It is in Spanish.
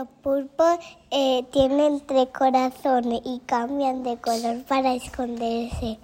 Los pulpos eh, tienen tres corazones y cambian de color para esconderse.